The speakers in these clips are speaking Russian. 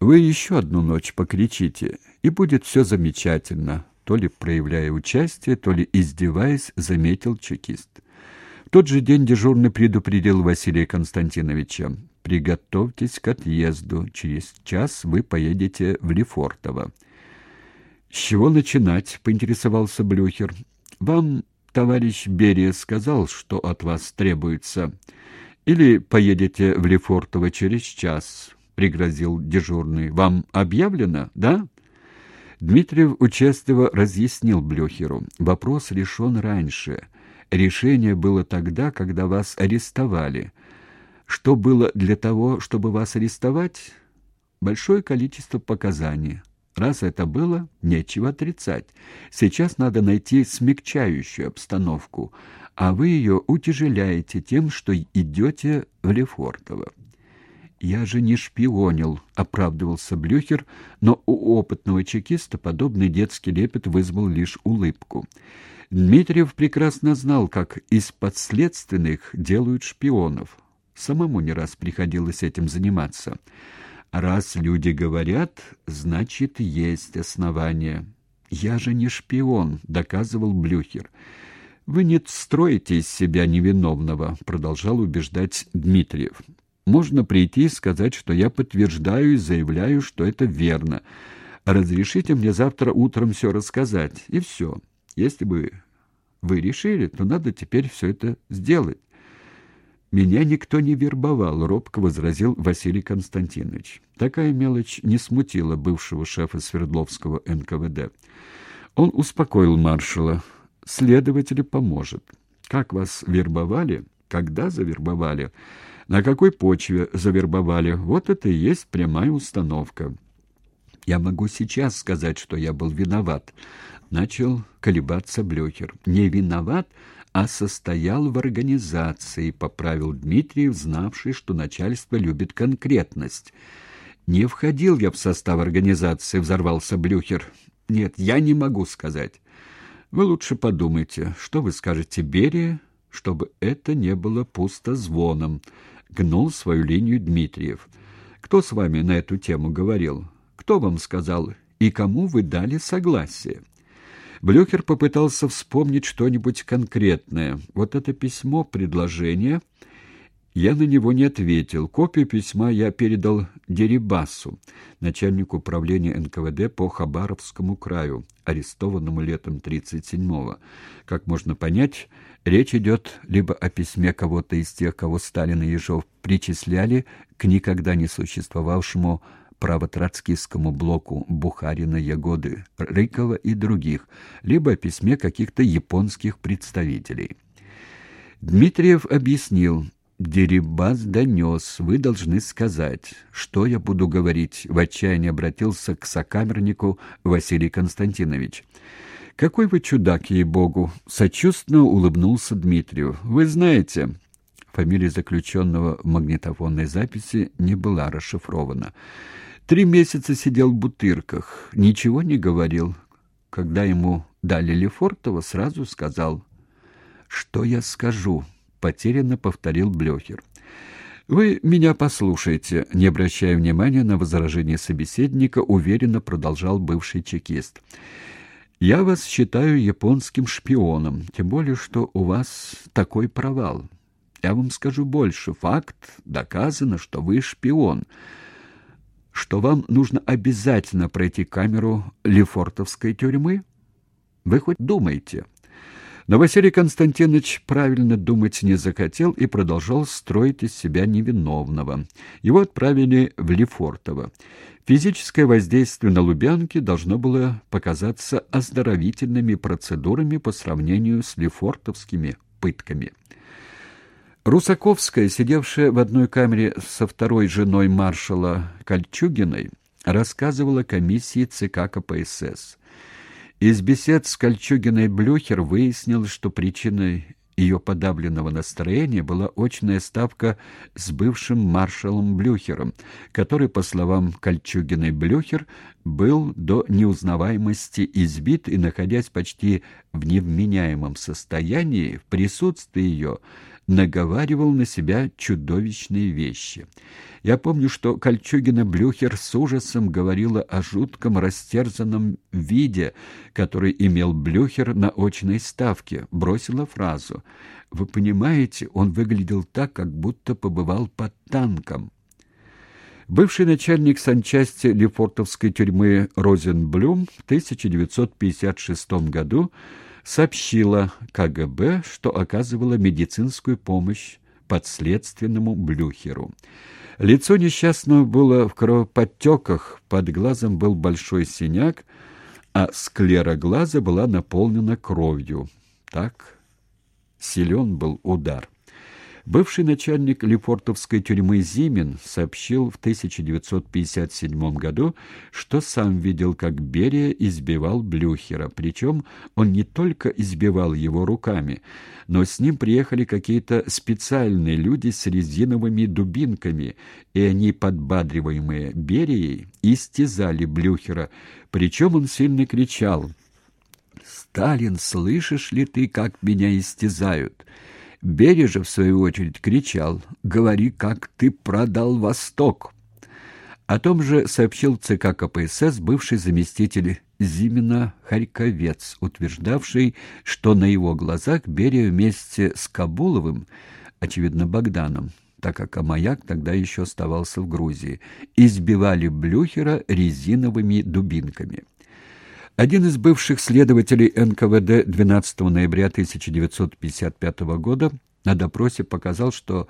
Вы еще одну ночь покричите, и будет все замечательно, то ли проявляя участие, то ли издеваясь, заметил чекист. В тот же день дежурный предупредил Василия Константиновича. «Приготовьтесь к отъезду. Через час вы поедете в Лефортово». «С чего начинать?» — поинтересовался Блюхер. «Вам товарищ Берия сказал, что от вас требуется. Или поедете в Лефортово через час?» — пригрозил дежурный. «Вам объявлено, да?» Дмитриев участливо разъяснил Блюхеру. Вопрос решен раньше. Решение было тогда, когда вас арестовали. Что было для того, чтобы вас арестовать? Большое количество показаний. Раз это было, нечего отрицать. Сейчас надо найти смягчающую обстановку, а вы ее утяжеляете тем, что идете в Лефортово. «Я же не шпионил», — оправдывался Блюхер, но у опытного чекиста подобный детский лепет вызвал лишь улыбку. Дмитриев прекрасно знал, как из подследственных делают шпионов. Самому не раз приходилось этим заниматься. раз люди говорят, значит, есть основания. «Я же не шпион», — доказывал Блюхер. «Вы не строите из себя невиновного», — продолжал убеждать Дмитриев. Можно прийти и сказать, что я подтверждаю и заявляю, что это верно. Разрешите мне завтра утром все рассказать, и все. Если бы вы решили, то надо теперь все это сделать. Меня никто не вербовал, робко возразил Василий Константинович. Такая мелочь не смутила бывшего шефа Свердловского НКВД. Он успокоил маршала. Следователь поможет. Как вас вербовали? Когда завербовали? На какой почве завербовали? Вот это и есть прямая установка. Я могу сейчас сказать, что я был виноват. Начал колебаться Блюхер. Не виноват, а состоял в организации, поправил Дмитриев, знавший, что начальство любит конкретность. Не входил я в состав организации, взорвался Блюхер. Нет, я не могу сказать. Вы лучше подумайте, что вы скажете Берия, чтобы это не было пусто звоном гнул свою линию Дмитриев. Кто с вами на эту тему говорил? Кто вам сказал и кому вы дали согласие? Блюхер попытался вспомнить что-нибудь конкретное. Вот это письмо, предложение я на него не ответил. Копию письма я передал Дерибасу, начальнику управления НКВД по Хабаровскому краю, арестованному летом 37-го. Как можно понять, речь идет либо о письме кого-то из тех, кого Сталин и Ежов причисляли к никогда не существовавшему правотроцкистскому блоку Бухарина, Ягоды, Рыкова и других, либо о письме каких-то японских представителей. Дмитриев объяснил, Дерибас донес. Вы должны сказать, что я буду говорить. В отчаянии обратился к сокамернику Василий Константинович. Какой вы чудак, ей-богу! Сочувственно улыбнулся Дмитрию. Вы знаете, фамилия заключенного в магнитофонной записи не была расшифрована. Три месяца сидел в бутырках, ничего не говорил. Когда ему дали Лефортово, сразу сказал, «Что я скажу?» Потерянно повторил Блёхер. Вы меня послушайте, не обращая внимания на возражение собеседника, уверенно продолжал бывший чекист. Я вас считаю японским шпионом, тем более что у вас такой провал. Я вам скажу больше, факт доказано, что вы шпион. Что вам нужно обязательно пройти камеру Лефортовской тюрьмы? Вы хоть думаете? Но Василий Константинович правильно думать не захотел и продолжал строить из себя невиновного. Его отправили в Лефортово. Физическое воздействие на Лубянке должно было показаться оздоровительными процедурами по сравнению с лефортовскими пытками. Русаковская, сидевшая в одной камере со второй женой маршала Кольчугиной, рассказывала комиссии ЦК КПСС. Из бесед с Кольчугиной Блюхер выяснил, что причиной ее подавленного настроения была очная ставка с бывшим маршалом Блюхером, который, по словам Кольчугиной Блюхер, был до неузнаваемости избит и, находясь почти в невменяемом состоянии, в присутствии ее наговаривал на себя чудовищные вещи. Я помню, что Кольчугина Блюхер с ужасом говорила о жутком растерзанном виде, который имел Блюхер на очной ставке, бросила фразу «Вы понимаете, он выглядел так, как будто побывал под танком». Бывший начальник санчасти Лефортовской тюрьмы Розенблюм в 1956 году сообщила КГБ, что оказывала медицинскую помощь подследственному Блюхеру. Лицо несчастного было в кровоподтеках, под глазом был большой синяк, а склера глаза была наполнена кровью. Так силен был удар. Бывший начальник Лефортовской тюрьмы Зимин сообщил в 1957 году, что сам видел, как Берия избивал Блюхера, причем он не только избивал его руками, но с ним приехали какие-то специальные люди с резиновыми дубинками, и они, подбадриваемые Берией, истязали Блюхера, причем он сильно кричал «Сталин, слышишь ли ты, как меня истязают?» Бережа, в свою очередь, кричал «Говори, как ты продал Восток!» О том же сообщил ЦК КПСС бывший заместитель Зимина Харьковец, утверждавший, что на его глазах Берия вместе с Кабуловым, очевидно Богданом, так как Амаяк тогда еще оставался в Грузии, избивали Блюхера резиновыми дубинками. Один из бывших следователей НКВД 12 ноября 1955 года на допросе показал, что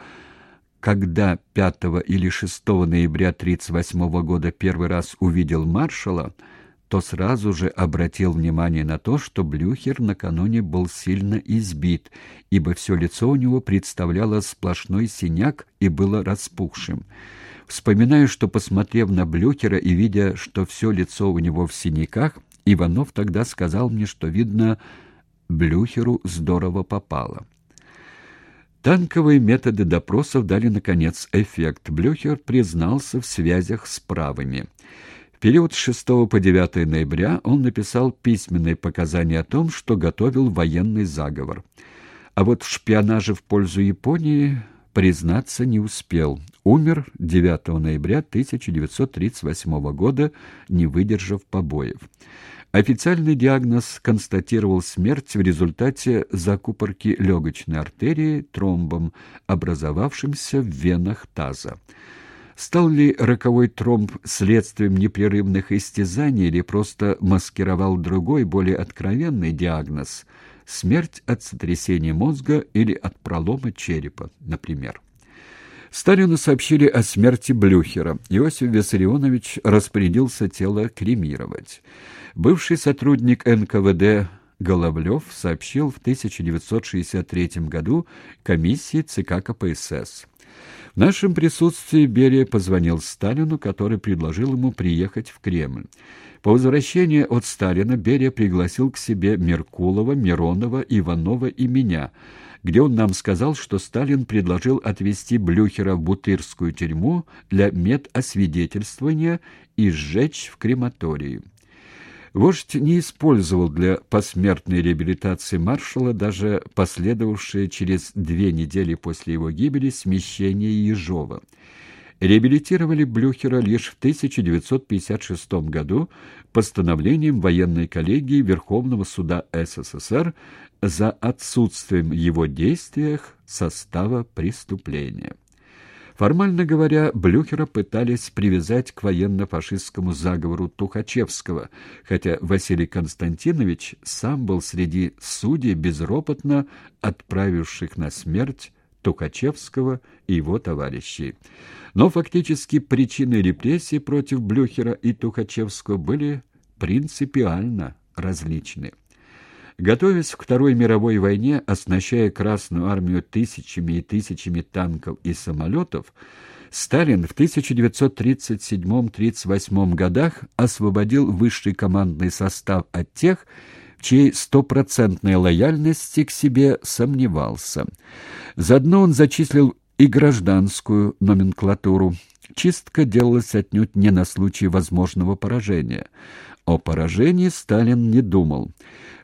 когда 5 или 6 ноября 1938 года первый раз увидел маршала, то сразу же обратил внимание на то, что Блюхер накануне был сильно избит, ибо все лицо у него представляло сплошной синяк и было распухшим. Вспоминаю, что, посмотрев на Блюхера и видя, что все лицо у него в синяках, Иванов тогда сказал мне, что, видно, Блюхеру здорово попало. Танковые методы допросов дали, наконец, эффект. Блюхер признался в связях с правыми. В период с 6 по 9 ноября он написал письменные показания о том, что готовил военный заговор. А вот в шпионаже в пользу Японии признаться не успел. Умер 9 ноября 1938 года, не выдержав побоев. Официальный диагноз констатировал смерть в результате закупорки легочной артерии тромбом, образовавшимся в венах таза. Стал ли роковой тромб следствием непрерывных истязаний или просто маскировал другой, более откровенный диагноз – смерть от сотрясения мозга или от пролома черепа, например? Сталину сообщили о смерти Блюхера. Иосиф Виссарионович распорядился тело кремировать. Бывший сотрудник НКВД Головлев сообщил в 1963 году комиссии ЦК КПСС. В нашем присутствии Берия позвонил Сталину, который предложил ему приехать в Кремль. По возвращении от Сталина Берия пригласил к себе Меркулова, Миронова, Иванова и меня – где он нам сказал, что Сталин предложил отвезти Блюхера в Бутырскую тюрьму для медосвидетельствования и сжечь в крематории. Вождь не использовал для посмертной реабилитации маршала даже последовавшее через две недели после его гибели смещение Ежова. Реабилитировали Блюхера лишь в 1956 году постановлением военной коллегии Верховного суда СССР за отсутствием в его действиях состава преступления. Формально говоря, Блюхера пытались привязать к военно-фашистскому заговору Тухачевского, хотя Василий Константинович сам был среди судей безропотно отправивших на смерть Тухачевского и его товарищей. Но фактически причины репрессий против Блюхера и Тухачевского были принципиально различны. Готовясь к Второй мировой войне, оснащая Красную армию тысячами и тысячами танков и самолетов, Сталин в 1937-38 годах освободил высший командный состав от тех, в чьей стопроцентной лояльности к себе сомневался. Заодно он зачислил и гражданскую номенклатуру. Чистка делалась отнюдь не на случай возможного поражения – о поражении Сталин не думал.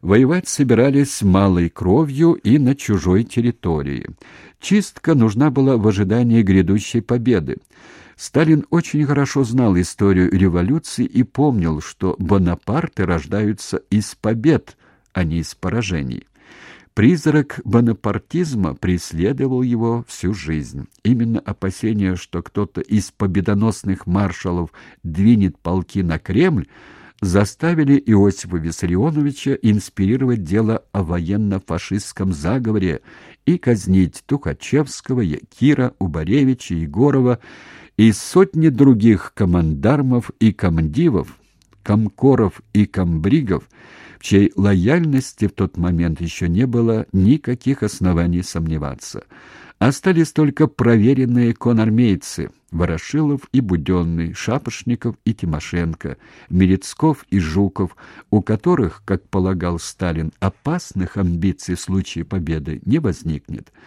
Воевать собирались малой кровью и на чужой территории. Чистка нужна была в ожидании грядущей победы. Сталин очень хорошо знал историю революции и помнил, что Бонапарты рождаются из побед, а не из поражений. Призрак бонапартизма преследовал его всю жизнь. Именно опасение, что кто-то из победоносных маршалов двинет полки на Кремль, заставили Иосифа Виссарионовича инспирировать дело о военно-фашистском заговоре и казнить Тухачевского, Якира, Убаревича, Егорова и сотни других командармов и комдивов, комкоров и комбригов, в чьей лояльности в тот момент еще не было никаких оснований сомневаться. Остались только проверенные конармейцы Ворошилов и Буденный, Шапошников и Тимошенко, Мерецков и Жуков, у которых, как полагал Сталин, опасных амбиций в случае победы не возникнет.